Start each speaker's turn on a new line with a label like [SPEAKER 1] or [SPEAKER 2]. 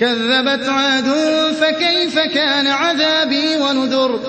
[SPEAKER 1] كَذَّبَتْ عَادٌ فَكَيْفَ كَانَ عَذَابِي وَنُذُرِ